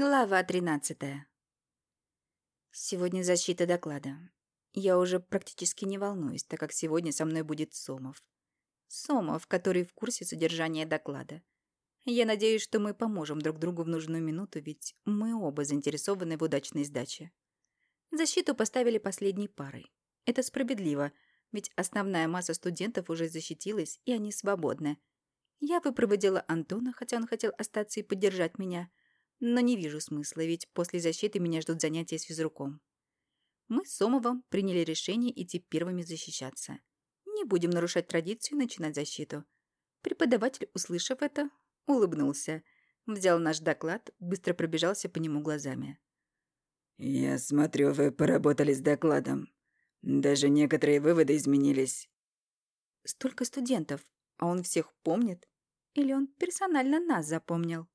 Глава 13. Сегодня защита доклада. Я уже практически не волнуюсь, так как сегодня со мной будет Сомов. Сомов, который в курсе содержания доклада. Я надеюсь, что мы поможем друг другу в нужную минуту, ведь мы оба заинтересованы в удачной сдаче. Защиту поставили последней парой. Это справедливо, ведь основная масса студентов уже защитилась, и они свободны. Я выпроводила Антона, хотя он хотел остаться и поддержать меня – но не вижу смысла, ведь после защиты меня ждут занятия с физруком. Мы с Сомовым приняли решение идти первыми защищаться. Не будем нарушать традицию и начинать защиту. Преподаватель, услышав это, улыбнулся, взял наш доклад, быстро пробежался по нему глазами. «Я смотрю, вы поработали с докладом. Даже некоторые выводы изменились». «Столько студентов, а он всех помнит? Или он персонально нас запомнил?»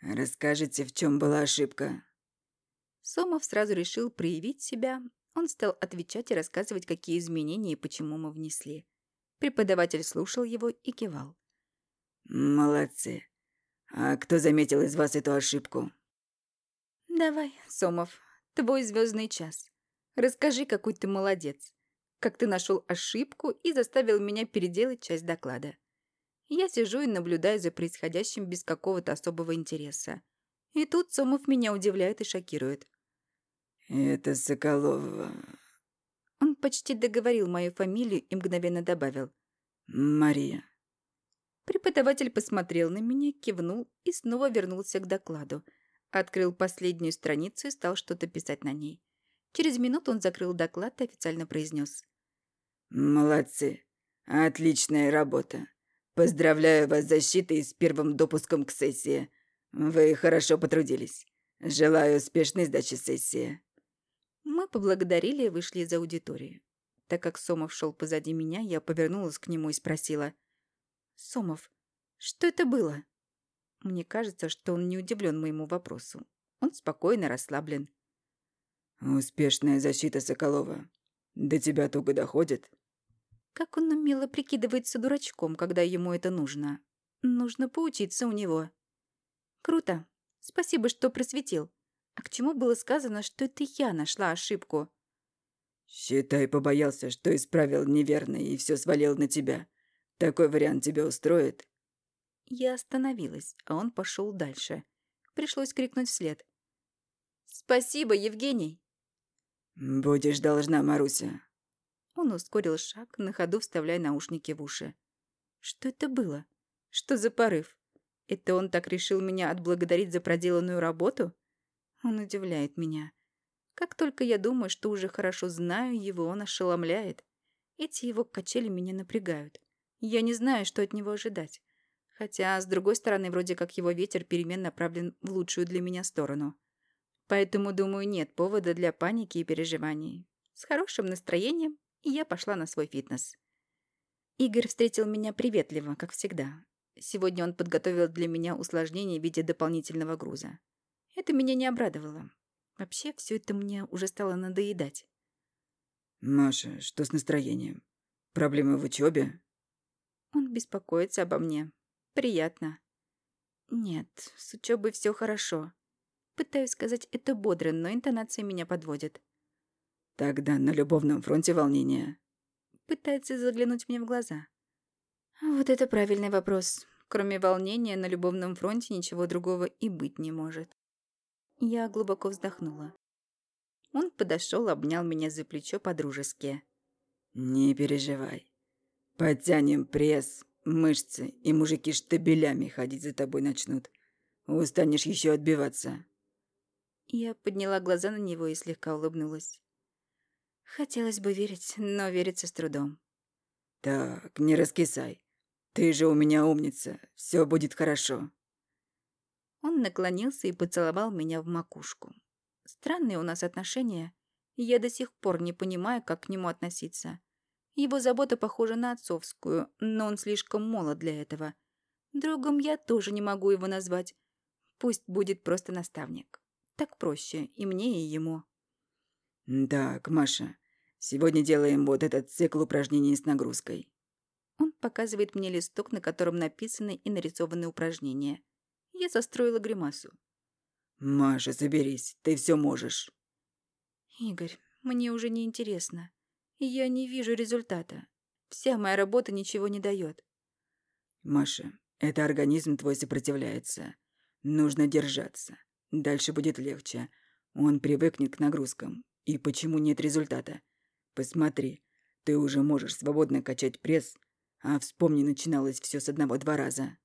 «Расскажите, в чем была ошибка?» Сомов сразу решил проявить себя. Он стал отвечать и рассказывать, какие изменения и почему мы внесли. Преподаватель слушал его и кивал. «Молодцы. А кто заметил из вас эту ошибку?» «Давай, Сомов, твой звездный час. Расскажи, какой ты молодец. Как ты нашел ошибку и заставил меня переделать часть доклада. Я сижу и наблюдаю за происходящим без какого-то особого интереса. И тут Сомов меня удивляет и шокирует. «Это Соколова...» Он почти договорил мою фамилию и мгновенно добавил. «Мария». Преподаватель посмотрел на меня, кивнул и снова вернулся к докладу. Открыл последнюю страницу и стал что-то писать на ней. Через минуту он закрыл доклад и официально произнес. «Молодцы. Отличная работа. Поздравляю вас с защитой и с первым допуском к сессии. Вы хорошо потрудились. Желаю успешной сдачи сессии. Мы поблагодарили и вышли из аудитории. Так как Сомов шел позади меня, я повернулась к нему и спросила. «Сомов, что это было?» Мне кажется, что он не удивлен моему вопросу. Он спокойно расслаблен. «Успешная защита Соколова. До тебя туго доходит?» Как он умело прикидывается дурачком, когда ему это нужно. Нужно поучиться у него. Круто. Спасибо, что просветил. А к чему было сказано, что это я нашла ошибку? Считай, побоялся, что исправил неверно и все свалил на тебя. Такой вариант тебя устроит? Я остановилась, а он пошел дальше. Пришлось крикнуть вслед. «Спасибо, Евгений!» «Будешь должна, Маруся. Он ускорил шаг, на ходу вставляя наушники в уши. Что это было? Что за порыв? Это он так решил меня отблагодарить за проделанную работу? Он удивляет меня. Как только я думаю, что уже хорошо знаю его, он ошеломляет. Эти его качели меня напрягают. Я не знаю, что от него ожидать. Хотя, с другой стороны, вроде как его ветер перемен направлен в лучшую для меня сторону. Поэтому, думаю, нет повода для паники и переживаний. С хорошим настроением и я пошла на свой фитнес. Игорь встретил меня приветливо, как всегда. Сегодня он подготовил для меня усложнение в виде дополнительного груза. Это меня не обрадовало. Вообще, все это мне уже стало надоедать. «Маша, что с настроением? Проблемы в учебе?» Он беспокоится обо мне. Приятно. Нет, с учебой все хорошо. Пытаюсь сказать это бодро, но интонация меня подводит. Тогда на любовном фронте волнение. Пытается заглянуть мне в глаза. Вот это правильный вопрос. Кроме волнения, на любовном фронте ничего другого и быть не может. Я глубоко вздохнула. Он подошел, обнял меня за плечо по-дружески. «Не переживай. Подтянем пресс, мышцы, и мужики штабелями ходить за тобой начнут. Устанешь еще отбиваться». Я подняла глаза на него и слегка улыбнулась. Хотелось бы верить, но верится с трудом. «Так, не раскисай. Ты же у меня умница. Все будет хорошо». Он наклонился и поцеловал меня в макушку. Странные у нас отношения, я до сих пор не понимаю, как к нему относиться. Его забота похожа на отцовскую, но он слишком молод для этого. Другом я тоже не могу его назвать. Пусть будет просто наставник. Так проще и мне, и ему. «Так, Маша, сегодня делаем вот этот цикл упражнений с нагрузкой». Он показывает мне листок, на котором написаны и нарисованы упражнения. Я состроила гримасу. Маша, соберись, ты все можешь. Игорь, мне уже не интересно. Я не вижу результата. Вся моя работа ничего не дает. Маша, это организм твой сопротивляется. Нужно держаться. Дальше будет легче. Он привыкнет к нагрузкам. И почему нет результата? Посмотри, ты уже можешь свободно качать пресс, а вспомни, начиналось все с одного-два раза.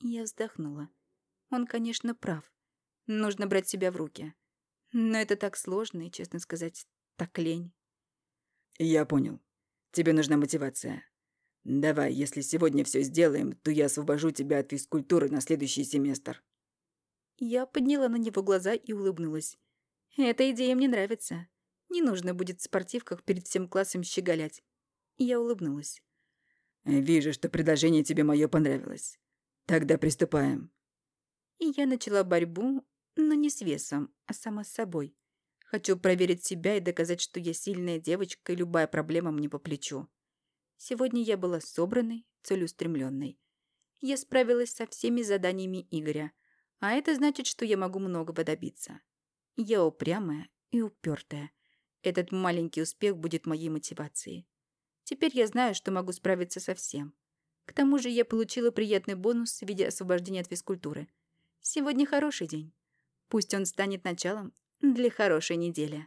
Я вздохнула. Он, конечно, прав. Нужно брать себя в руки. Но это так сложно и, честно сказать, так лень. Я понял. Тебе нужна мотивация. Давай, если сегодня все сделаем, то я освобожу тебя от физкультуры на следующий семестр. Я подняла на него глаза и улыбнулась. Эта идея мне нравится. Не нужно будет в спортивках перед всем классом щеголять. Я улыбнулась. Вижу, что предложение тебе мое понравилось. Тогда приступаем. И я начала борьбу, но не с весом, а сама с собой. Хочу проверить себя и доказать, что я сильная девочка, и любая проблема мне по плечу. Сегодня я была собранной, целеустремленной. Я справилась со всеми заданиями Игоря, а это значит, что я могу многого добиться. Я упрямая и упертая. Этот маленький успех будет моей мотивацией. Теперь я знаю, что могу справиться со всем. К тому же я получила приятный бонус в виде освобождения от физкультуры. Сегодня хороший день. Пусть он станет началом для хорошей недели.